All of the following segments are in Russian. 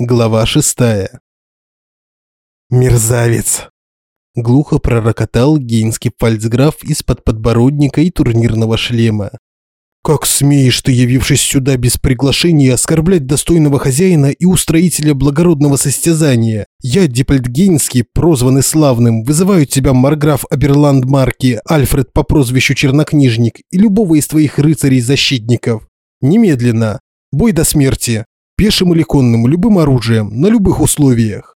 Глава шестая. «Мерзавец!» Глухо пророкотал гейнский фальцграф из-под подбородника и турнирного шлема. «Как смеешь ты, явившись сюда без приглашения, оскорблять достойного хозяина и устроителя благородного состязания? Я, Диппельд Гейнский, прозванный славным, вызываю тебя, Марграф Аберланд Марки, Альфред по прозвищу Чернокнижник и любого из твоих рыцарей-защитников. Немедленно! Бой до смерти! Пешим или конным, любым оружием, на любых условиях.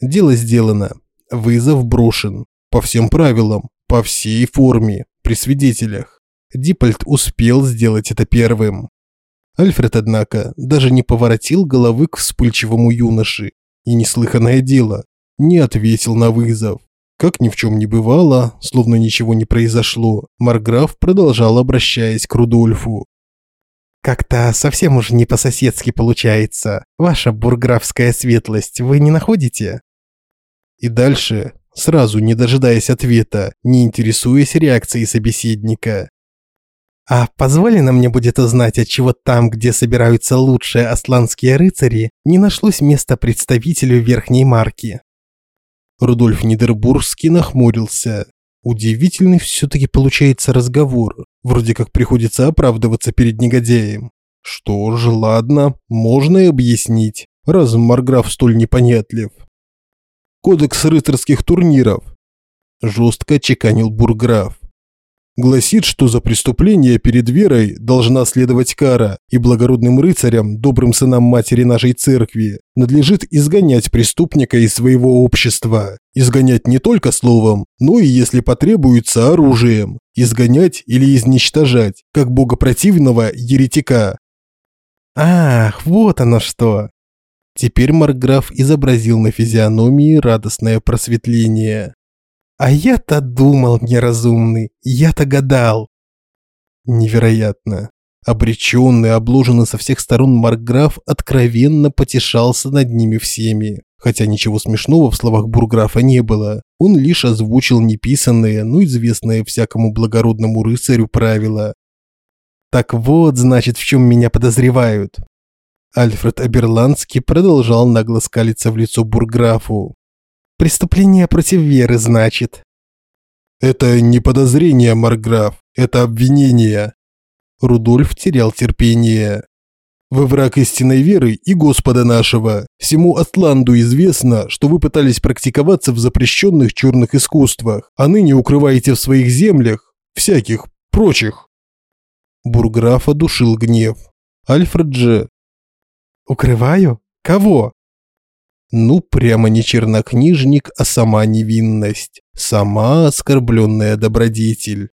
Дело сделано. Вызов брошен. По всем правилам, по всей форме, при свидетелях. Диппольт успел сделать это первым. Альфред, однако, даже не поворотил головы к вспыльчивому юноше и неслыханное дело, не ответил на вызов. Как ни в чем не бывало, словно ничего не произошло, Марграф продолжал, обращаясь к Рудольфу. Как-то совсем уж не по-соседски получается. Ваша бурграфская светлость, вы не находите? И дальше, сразу не дожидаясь ответа, не интересуясь реакцией собеседника. А позволено мне будет узнать, отчего там, где собираются лучшие асланские рыцари, не нашлось места представителю верхней марки. Рудольф Нидербургский нахмурился. Удивительный все-таки получается разговор. Вроде как приходится оправдываться перед негодяем. Что ж, ладно, можно и объяснить, раз Марграф столь непонятлив. Кодекс рыцарских турниров. Жестко чеканил Бурграф гласит, что за преступление перед верой должна следовать кара, и благородным рыцарям, добрым сынам матери нашей церкви, надлежит изгонять преступника из своего общества. Изгонять не только словом, но и, если потребуется, оружием. Изгонять или изничтожать, как богопротивного еретика. Ах, вот оно что. Теперь Марграф изобразил на физиономии радостное просветление. А я-то думал, неразумный, я-то гадал. Невероятно. Обреченный, обложенный со всех сторон Маркграф откровенно потешался над ними всеми. Хотя ничего смешного в словах Бурграфа не было. Он лишь озвучил неписанные, но известные всякому благородному рыцарю правила. «Так вот, значит, в чем меня подозревают». Альфред Аберландский продолжал нагло скалиться в лицо Бурграфу. Преступление против веры, значит. Это не подозрение, Марграф, это обвинение. Рудольф терял терпение. Вы враг истинной веры и Господа нашего. Всему Атланду известно, что вы пытались практиковаться в запрещенных черных искусствах, а ныне укрываете в своих землях всяких прочих. Бурграфа душил гнев. Альфред же... «Укрываю? Кого?» Ну, прямо не чернокнижник, а сама невинность. Сама оскорбленная добродетель.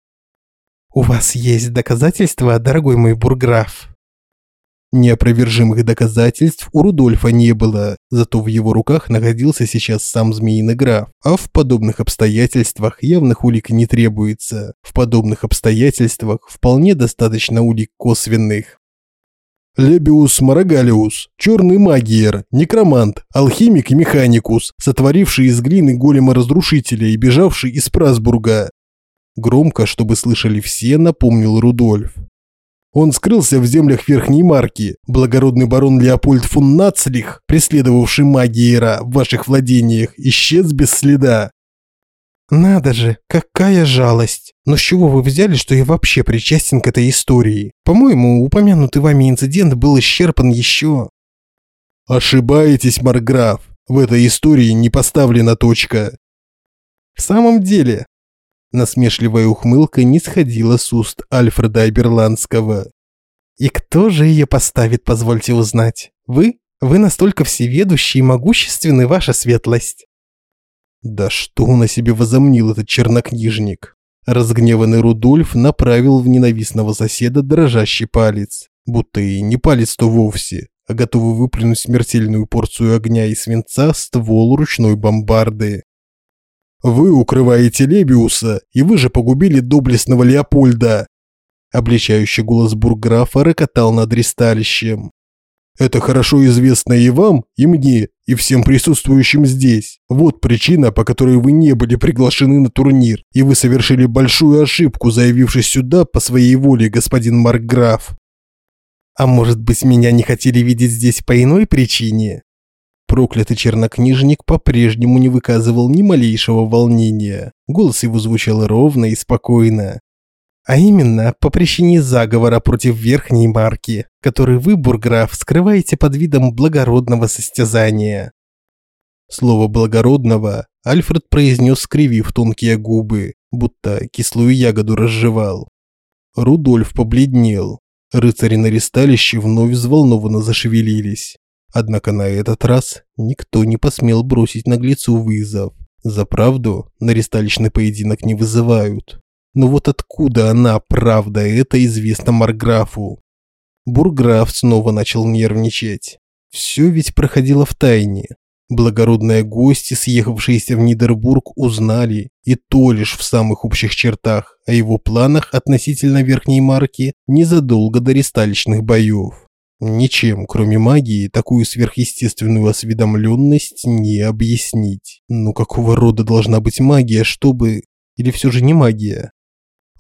«У вас есть доказательства, дорогой мой бурграф?» Неопровержимых доказательств у Рудольфа не было, зато в его руках находился сейчас сам змеиный граф. А в подобных обстоятельствах явных улик не требуется. В подобных обстоятельствах вполне достаточно улик косвенных. Лебиус Марагалиус, черный магиер, некромант, алхимик и механикус, сотворивший из глины голема-разрушителя и бежавший из Прасбурга. Громко, чтобы слышали все, напомнил Рудольф. Он скрылся в землях Верхней Марки. Благородный барон Леопольд фон Нацлих, преследовавший магиера в ваших владениях, исчез без следа. Надо же, какая жалость. Но с чего вы взяли, что я вообще причастен к этой истории? По-моему, упомянутый вами инцидент был исчерпан еще. Ошибаетесь, Марграф. В этой истории не поставлена точка. В самом деле, насмешливая ухмылка не сходила с уст Альфреда Айберландского. И кто же ее поставит, позвольте узнать? Вы? Вы настолько всеведущий и могущественный, ваша светлость. Да что он о себе возомнил, этот чернокнижник? Разгневанный Рудольф направил в ненавистного соседа дрожащий палец. Будто и не палец-то вовсе, а готовый выплюнуть смертельную порцию огня и свинца ствол ручной бомбарды. «Вы укрываете Лебиуса, и вы же погубили доблестного Леопольда!» Обличающий голос бурграфа рокотал над ристалищем. Это хорошо известно и вам, и мне, и всем присутствующим здесь. Вот причина, по которой вы не были приглашены на турнир, и вы совершили большую ошибку, заявившись сюда по своей воле, господин Маркграф. А может быть, меня не хотели видеть здесь по иной причине? Проклятый чернокнижник по-прежнему не выказывал ни малейшего волнения. Голос его звучал ровно и спокойно. А именно, по причине заговора против верхней марки, который вы, бурграф, скрываете под видом благородного состязания. Слово «благородного» Альфред произнес, скривив тонкие губы, будто кислую ягоду разжевал. Рудольф побледнел. Рыцари на ресталище вновь взволнованно зашевелились. Однако на этот раз никто не посмел бросить наглецу вызов. За правду на ресталищный поединок не вызывают. Но вот откуда она, правда, это известно Марграфу. Бурграф снова начал нервничать. Все ведь проходило в тайне. Благородные гости, съехавшиеся в Нидербург, узнали, и то лишь в самых общих чертах, о его планах относительно верхней марки незадолго до ресталищных боев. Ничем, кроме магии, такую сверхъестественную осведомленность не объяснить. Ну какого рода должна быть магия, чтобы... Или все же не магия?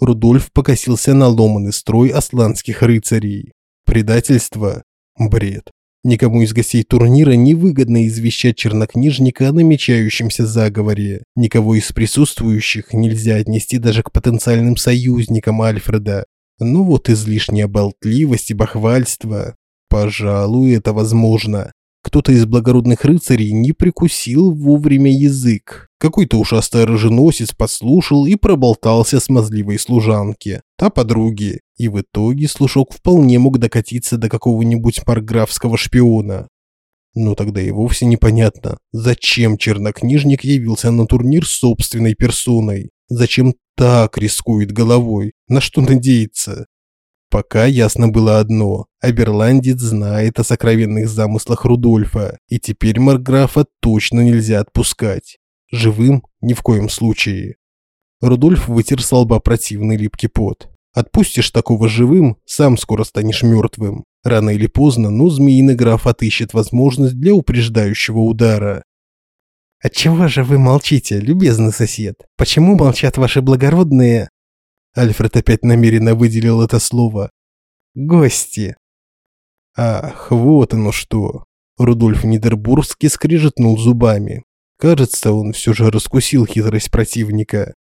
Рудольф покосился на ломанный строй асланских рыцарей. Предательство? Бред. Никому из гостей турнира не выгодно извещать чернокнижника о намечающемся заговоре. Никого из присутствующих нельзя отнести даже к потенциальным союзникам Альфреда. Ну вот излишняя болтливость и бахвальство. Пожалуй, это возможно. Кто-то из благородных рыцарей не прикусил вовремя язык. Какой-то ушастый оруженосец послушал и проболтался смазливой служанке, та подруги, и в итоге слушок вполне мог докатиться до какого-нибудь марграфского шпиона. Но тогда и вовсе непонятно, зачем чернокнижник явился на турнир с собственной персоной. Зачем так рискует головой? На что надеется? Пока ясно было одно – Аберландец знает о сокровенных замыслах Рудольфа, и теперь Марграфа точно нельзя отпускать. Живым ни в коем случае. Рудольф вытер с лба противный липкий пот. Отпустишь такого живым, сам скоро станешь мертвым. Рано или поздно, но змеиный граф отыщет возможность для упреждающего удара. «Отчего же вы молчите, любезный сосед? Почему молчат ваши благородные...» Альфред опять намеренно выделил это слово. «Гости». Ах, вот оно что. Рудольф Нидербургский скрежетнул зубами. Кажется, он все же раскусил хитрость противника.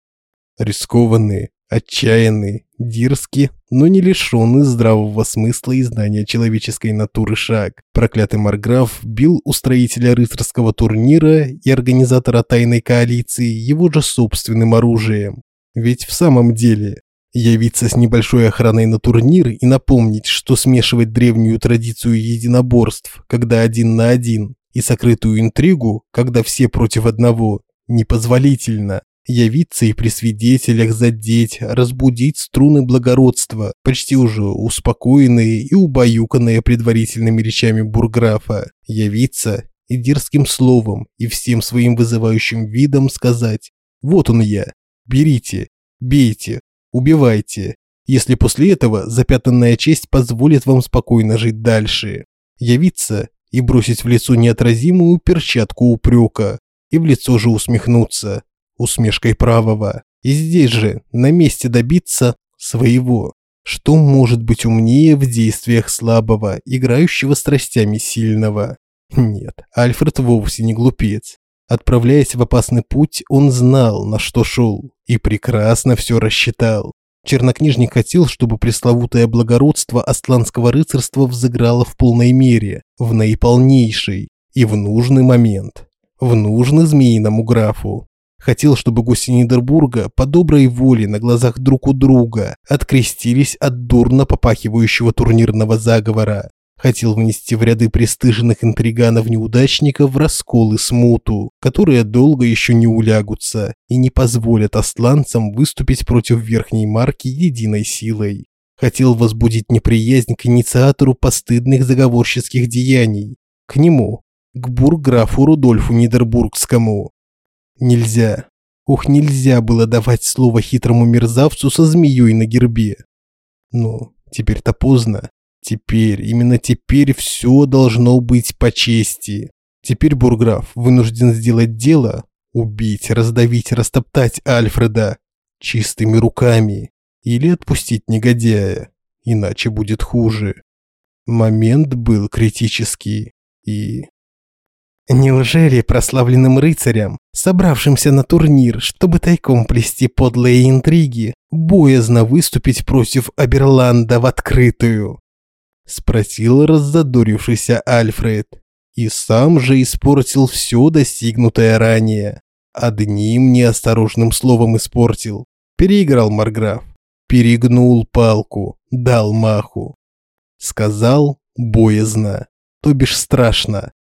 Рискованный, отчаянный, дерзкий, но не лишенный здравого смысла и знания человеческой натуры шаг. Проклятый Марграф бил устроителя рыцарского турнира и организатора тайной коалиции его же собственным оружием. Ведь в самом деле, явиться с небольшой охраной на турнир и напомнить, что смешивать древнюю традицию единоборств, когда один на один, и сокрытую интригу, когда все против одного, непозволительно. Явиться и при свидетелях задеть, разбудить струны благородства, почти уже успокоенные и убаюканные предварительными речами бурграфа. Явиться и дерзким словом, и всем своим вызывающим видом сказать «Вот он я, берите, бейте, убивайте, если после этого запятнанная честь позволит вам спокойно жить дальше. Явиться и бросить в лицо неотразимую перчатку упрека, и в лицо же усмехнуться, усмешкой правого, и здесь же, на месте добиться своего. Что может быть умнее в действиях слабого, играющего страстями сильного? Нет, Альфред вовсе не глупец. Отправляясь в опасный путь, он знал, на что шел, и прекрасно все рассчитал. Чернокнижник хотел, чтобы пресловутое благородство асланского рыцарства взыграло в полной мере, в наиполнейшей и в нужный момент, в нужный змеиному графу. Хотел, чтобы гости Нидербурга по доброй воле на глазах друг у друга открестились от дурно попахивающего турнирного заговора, хотел внести в ряды пристыженных интриганов-неудачников раскол и смуту, которые долго еще не улягутся и не позволят асланцам выступить против верхней марки единой силой. Хотел возбудить неприязнь к инициатору постыдных заговорческих деяний, к нему, к бурграфу Рудольфу Нидербургскому. Нельзя. Ух, нельзя было давать слово хитрому мерзавцу со змеей на гербе. Но теперь-то поздно. Теперь, именно теперь все должно быть по чести. Теперь Бурграф вынужден сделать дело, убить, раздавить, растоптать Альфреда чистыми руками или отпустить негодяя, иначе будет хуже. Момент был критический и... Неужели прославленным рыцарям, собравшимся на турнир, чтобы тайком плести подлые интриги, боязно выступить против Аберланда в открытую? Спросил раззадорившийся Альфред. И сам же испортил все достигнутое ранее. Одним неосторожным словом испортил. Переиграл Марграф. Перегнул палку, дал маху. Сказал боязно, то бишь страшно.